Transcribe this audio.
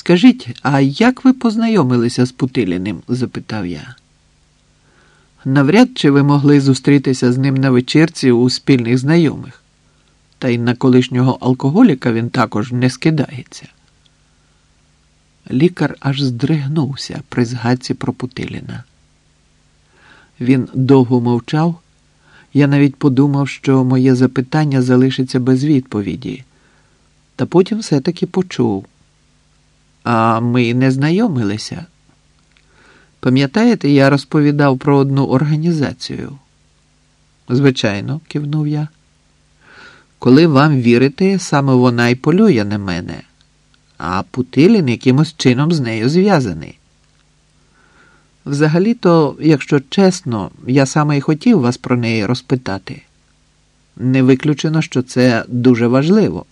Скажіть, а як ви познайомилися з Путиліним? запитав я. Навряд чи ви могли зустрітися з ним на вечірці у спільних знайомих, та й на колишнього алкоголіка він також не скидається. Лікар аж здригнувся при згадці про Путиліна. Він довго мовчав. Я навіть подумав, що моє запитання залишиться без відповіді, та потім все-таки почув. А ми не знайомилися. Пам'ятаєте, я розповідав про одну організацію? Звичайно, кивнув я. Коли вам вірите, саме вона й полює на мене, а Путилін якимось чином з нею зв'язаний. Взагалі-то, якщо чесно, я саме й хотів вас про неї розпитати. Не виключено, що це дуже важливо.